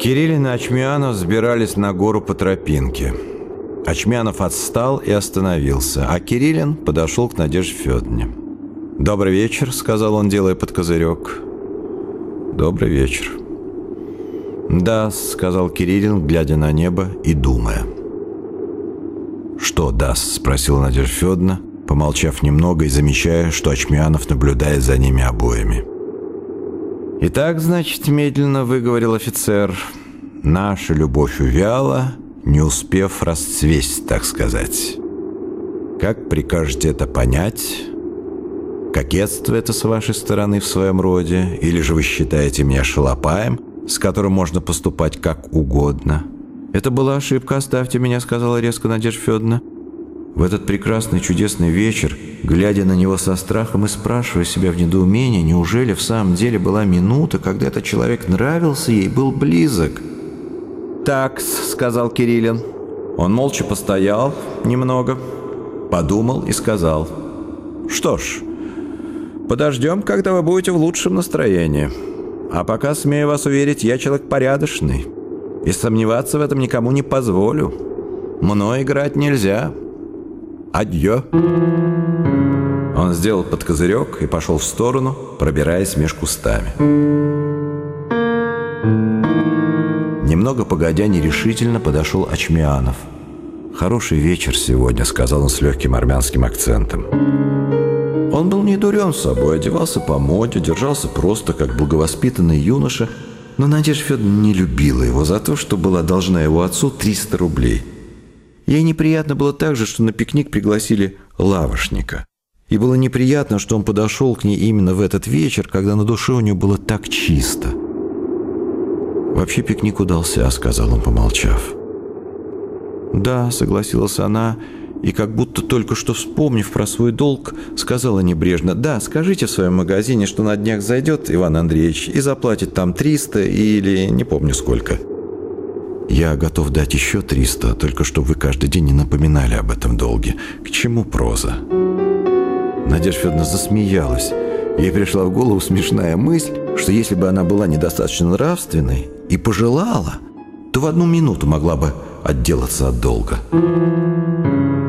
Кириллин и Ачмианов взбирались на гору по тропинке. Ачмянов отстал и остановился, а Кириллин подошел к Надежде Федоровне. «Добрый вечер», — сказал он, делая под козырек. «Добрый вечер». «Да», — сказал Кириллин, глядя на небо и думая. «Что даст?» — спросила Надежда Федоровна, помолчав немного и замечая, что Ачмянов наблюдает за ними обоими. «Итак, значит, медленно выговорил офицер, наша любовь увяла, не успев расцвесть, так сказать. Как прикажете это понять? Кокетство это с вашей стороны в своем роде? Или же вы считаете меня шалопаем, с которым можно поступать как угодно? Это была ошибка, оставьте меня, сказала резко Надежда Федоровна. В этот прекрасный чудесный вечер, глядя на него со страхом и спрашивая себя в недоумении, неужели в самом деле была минута, когда этот человек нравился ей, был близок – «Такс», — сказал Кириллин. Он молча постоял немного, подумал и сказал. «Что ж, подождем, когда вы будете в лучшем настроении. А пока, смею вас уверить, я человек порядочный. И сомневаться в этом никому не позволю. Мной играть нельзя. Адьё». Он сделал под козырек и пошел в сторону, пробираясь меж кустами. Немного погодя нерешительно подошел Ачмианов. «Хороший вечер сегодня», — сказал он с легким армянским акцентом. Он был не дурен собой, одевался по моде, держался просто, как благовоспитанный юноша, но Надежда Федоровна не любила его за то, что была должна его отцу 300 рублей. Ей неприятно было также, что на пикник пригласили лавошника. И было неприятно, что он подошел к ней именно в этот вечер, когда на душе у нее было так чисто – «Вообще пикник удался», — сказал он, помолчав. «Да», — согласилась она, и как будто только что вспомнив про свой долг, сказала небрежно, «Да, скажите в своем магазине, что на днях зайдет Иван Андреевич и заплатит там 300 или не помню сколько». «Я готов дать еще 300, только чтобы вы каждый день не напоминали об этом долге. К чему проза?» Надежда Федоровна засмеялась. Ей пришла в голову смешная мысль, что если бы она была недостаточно нравственной, и пожелала, то в одну минуту могла бы отделаться от долга.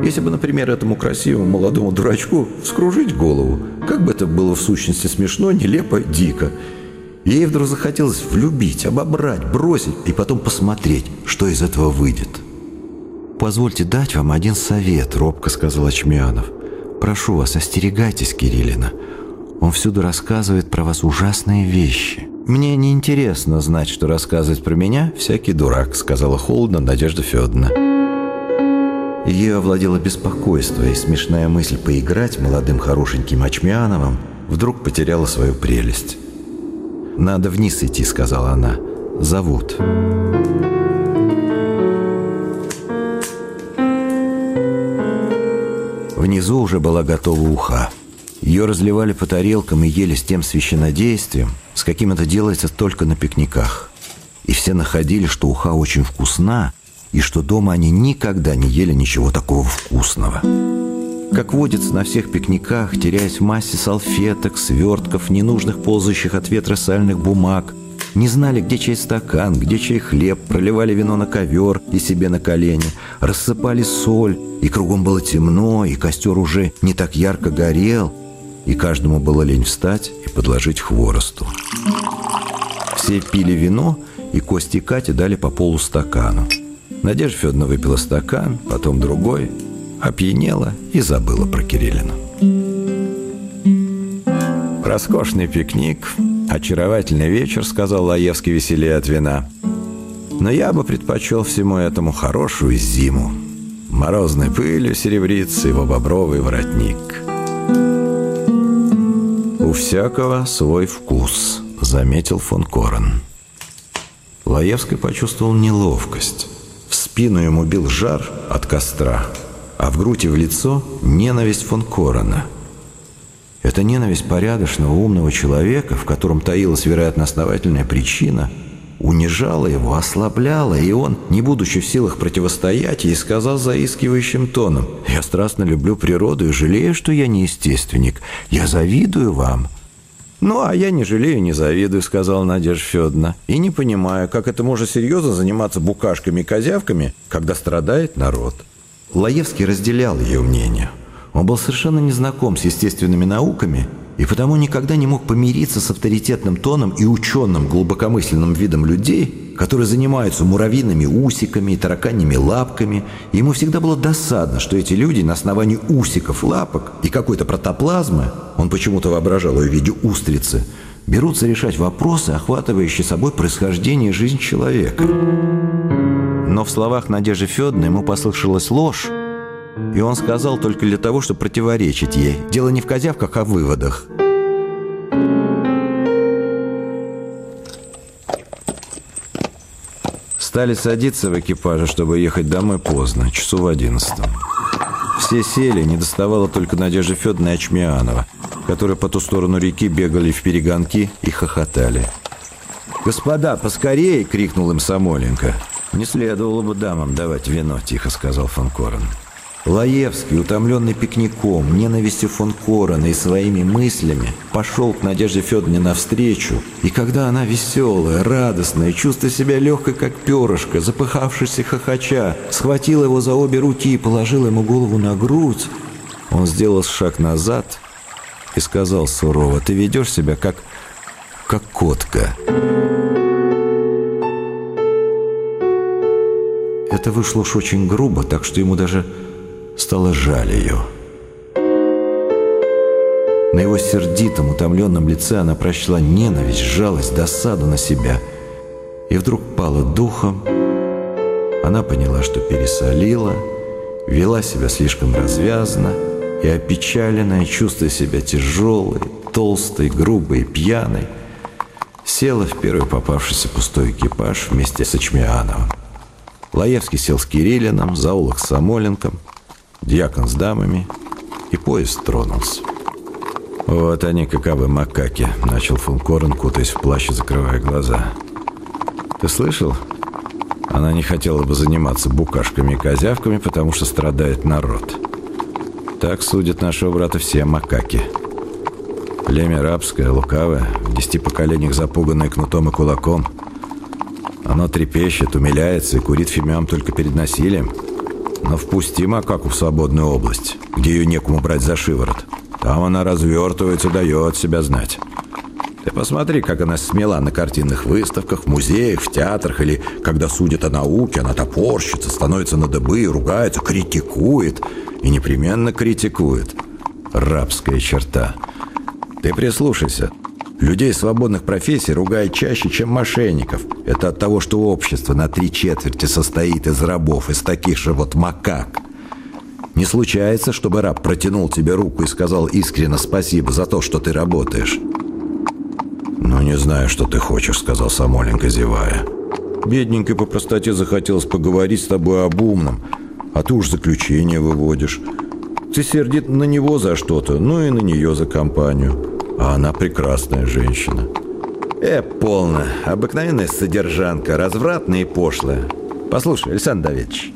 Если бы, например, этому красивому молодому дурачку вскружить голову, как бы это было в сущности смешно, нелепо, дико, ей вдруг захотелось влюбить, обобрать, бросить и потом посмотреть, что из этого выйдет. «Позвольте дать вам один совет», — робко сказал Ачмианов. «Прошу вас, остерегайтесь Кириллина. Он всюду рассказывает про вас ужасные вещи». «Мне не интересно знать, что рассказывать про меня всякий дурак», сказала холодно Надежда Федоровна. Ее овладело беспокойство, и смешная мысль поиграть молодым хорошеньким Ачмиановым вдруг потеряла свою прелесть. «Надо вниз идти», — сказала она. «Зовут». Внизу уже была готова уха. Ее разливали по тарелкам и ели с тем священнодействием, с каким это делается только на пикниках. И все находили, что уха очень вкусна, и что дома они никогда не ели ничего такого вкусного. Как водится на всех пикниках, теряясь в массе салфеток, свертков, ненужных ползающих от ветра сальных бумаг, не знали, где чей стакан, где чей хлеб, проливали вино на ковер и себе на колени, рассыпали соль, и кругом было темно, и костер уже не так ярко горел, и каждому было лень встать и подложить хворосту. Все пили вино, и Кости и Кате дали по полустакану. Надежда Федоровна выпила стакан, потом другой, опьянела и забыла про Кириллину. «Роскошный пикник, очаровательный вечер», — сказал Лаевский веселее от вина. «Но я бы предпочел всему этому хорошую зиму. Морозной пылью серебрится его бобровый воротник». «У всякого свой вкус», — заметил фон Корен. Лаевский почувствовал неловкость. В спину ему бил жар от костра, а в грудь и в лицо ненависть фон Корена. Эта ненависть порядочного, умного человека, в котором таилась, вероятно, основательная причина, унижала его, ослабляла, и он, не будучи в силах противостоять ей, сказал заискивающим тоном, «Я страстно люблю природу и жалею, что я не естественник. Я завидую вам». «Ну, а я не жалею, не завидую», — сказала Надежда Федоровна. «И не понимаю, как это можно серьезно заниматься букашками и козявками, когда страдает народ». Лаевский разделял ее мнение. Он был совершенно не знаком с естественными науками и потому никогда не мог помириться с авторитетным тоном и ученым глубокомысленным видом людей, которые занимаются муравьиными усиками и тараканьими лапками. Ему всегда было досадно, что эти люди на основании усиков, лапок и какой-то протоплазмы, он почему-то воображал ее в виде устрицы, берутся решать вопросы, охватывающие собой происхождение и жизнь человека. Но в словах Надежды Федоровны ему послышалась ложь, и он сказал только для того, чтобы противоречить ей. Дело не в козявках, а в выводах. Стали садиться в экипаже, чтобы ехать домой поздно, часу в одиннадцатом. Все сели, не доставало только Надежды Федоровны и Ачмианова, которые по ту сторону реки бегали в перегонки и хохотали. «Господа, поскорее!» — крикнул им Самоленко. «Не следовало бы дамам давать вино», — тихо сказал фон Корен. Лаевский, утомленный пикником, ненавистью фон Корена и своими мыслями, пошел к Надежде Федоровне навстречу, и когда она веселая, радостная, чувствуя себя легкой, как перышко, запыхавшись хохоча, схватила его за обе руки и положила ему голову на грудь, он сделал шаг назад и сказал сурово, «Ты ведешь себя как, как котка». Это вышло уж очень грубо, так что ему даже стало жаль ее. На его сердитом, утомленном лице она прочла ненависть, жалость, досаду на себя. И вдруг пала духом. Она поняла, что пересолила, вела себя слишком развязно и опечаленная, чувствуя себя тяжелой, толстой, грубой, пьяной, села в первый попавшийся пустой экипаж вместе с Ачмиановым. Лаевский сел с Кириллином, Заулок с Самоленком – дьякон с дамами, и поезд тронулся. «Вот они, каковы макаки», — начал фон Корен, кутаясь в плащ и закрывая глаза. «Ты слышал? Она не хотела бы заниматься букашками и козявками, потому что страдает народ. Так судят нашего брата все макаки. Племя рабское, лукавое, в десяти поколениях запуганное кнутом и кулаком. Оно трепещет, умиляется и курит фимиам только перед насилием». Но впусти макаку в свободную область, где ее некому брать за шиворот. Там она развертывается, дает себя знать. Ты посмотри, как она смела на картинных выставках, в музеях, в театрах, или когда судят о науке, она топорщится, становится на дыбы, ругается, критикует. И непременно критикует. Рабская черта. Ты прислушайся. Людей свободных профессий ругают чаще, чем мошенников. Это от того, что общество на три четверти состоит из рабов, из таких же вот макак. Не случается, чтобы раб протянул тебе руку и сказал искренне спасибо за то, что ты работаешь. «Ну, не знаю, что ты хочешь», — сказал Самоленко, зевая. «Бедненькой по простоте захотелось поговорить с тобой об умном, а ты уж заключение выводишь. Ты сердит на него за что-то, ну и на нее за компанию». А она прекрасная женщина. Э, полно. Обыкновенная содержанка, развратная и пошлая. Послушай, Александр Давидович,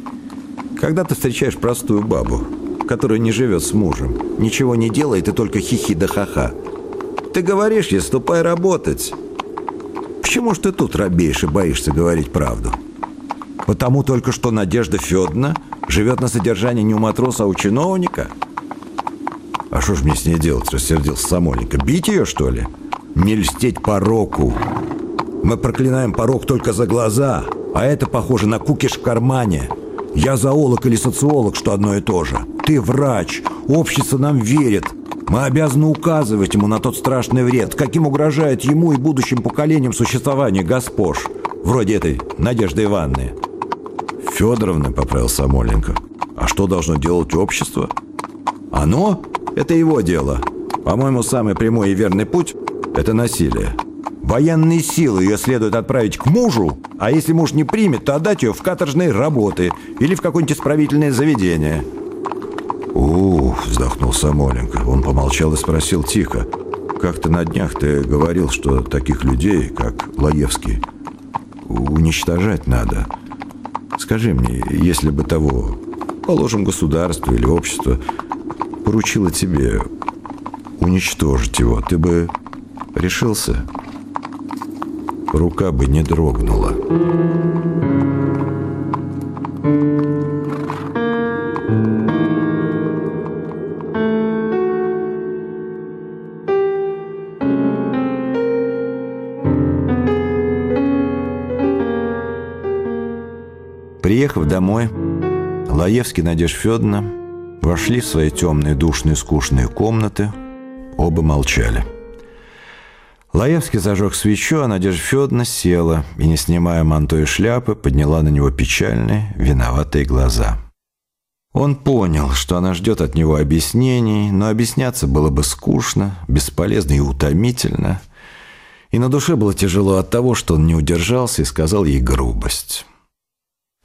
когда ты встречаешь простую бабу, которая не живет с мужем, ничего не делает и только хихи да ха-ха, ты говоришь ей, ступай работать. Почему ж ты тут робеешь и боишься говорить правду? Потому только что Надежда Федоровна живет на содержании не у матроса, а у чиновника – «А что ж мне с ней делать?» – рассердился Самоленко. «Бить ее, что ли?» «Не льстеть пороку. Мы проклинаем порок только за глаза, а это похоже на кукиш в кармане. Я зоолог или социолог, что одно и то же. Ты врач, общество нам верит. Мы обязаны указывать ему на тот страшный вред, каким угрожает ему и будущим поколениям существование госпож, вроде этой Надежды Ивановны». «Федоровна», — поправил Самоленко. «А что должно делать общество?» «Оно?» Это его дело. По-моему, самый прямой и верный путь – это насилие. Военные силы ее следует отправить к мужу, а если муж не примет, то отдать ее в каторжные работы или в какое-нибудь исправительное заведение. «Ух!» – вздохнул Самоленко. Он помолчал и спросил тихо. «Как-то на днях ты говорил, что таких людей, как Лаевский, уничтожать надо. Скажи мне, если бы того, положим, государство или общество, поручила тебе уничтожить его, ты бы Решился, рука бы не дрогнула. Приехав домой, Лаевский Надежда Федоровна вошли в свои темные, душные, скучные комнаты. Оба молчали. Лаевский зажег свечу, а Надежда Федоровна села и, не снимая манто и шляпы, подняла на него печальные, виноватые глаза. Он понял, что она ждет от него объяснений, но объясняться было бы скучно, бесполезно и утомительно. И на душе было тяжело от того, что он не удержался и сказал ей грубость.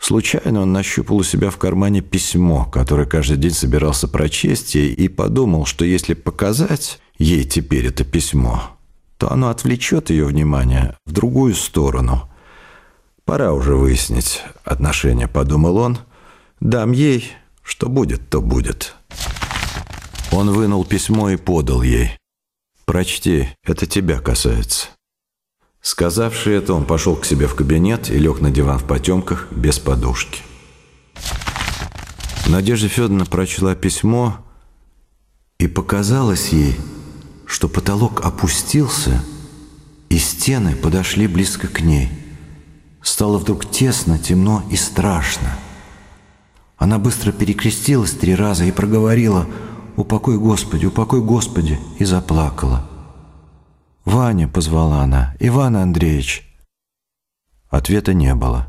Случайно он нащупал у себя в кармане письмо, которое каждый день собирался прочесть ей, и подумал, что если показать ей теперь это письмо, то оно отвлечет ее внимание в другую сторону. «Пора уже выяснить отношения», — подумал он. «Дам ей, что будет, то будет». Он вынул письмо и подал ей. «Прочти, это тебя касается». Сказавший это, он пошел к себе в кабинет и лег на диван в потемках без подушки. Надежда Федоровна прочла письмо, и показалось ей, что потолок опустился, и стены подошли близко к ней. Стало вдруг тесно, темно и страшно. Она быстро перекрестилась три раза и проговорила «Упокой, Господи, упокой, Господи!» и заплакала. «Ваня!» — позвала она. «Иван Андреевич!» Ответа не было.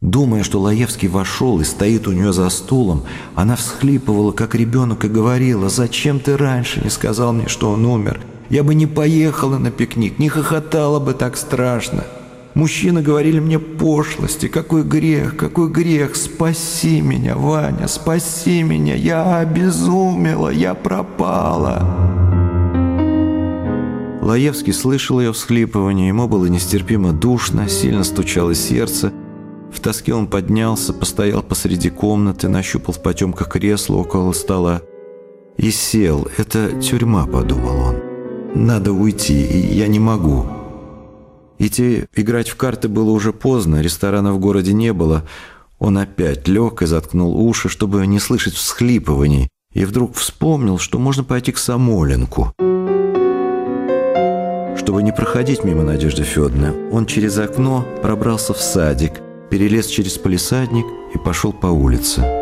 Думая, что Лаевский вошел и стоит у нее за стулом, она всхлипывала, как ребенок, и говорила, «Зачем ты раньше не сказал мне, что он умер? Я бы не поехала на пикник, не хохотала бы так страшно. Мужчины говорили мне пошлости, какой грех, какой грех, спаси меня, Ваня, спаси меня, я обезумела, я пропала». Лаевский слышал ее всхлипывание, ему было нестерпимо душно, сильно стучало сердце. В тоске он поднялся, постоял посреди комнаты, нащупал в потемках кресло около стола и сел. «Это тюрьма», — подумал он. «Надо уйти, я не могу». Идти играть в карты было уже поздно, ресторана в городе не было. Он опять лег и заткнул уши, чтобы не слышать всхлипываний, и вдруг вспомнил, что можно пойти к Самоленку. Чтобы не проходить мимо Надежды Федоровны, он через окно пробрался в садик, перелез через полисадник и пошел по улице.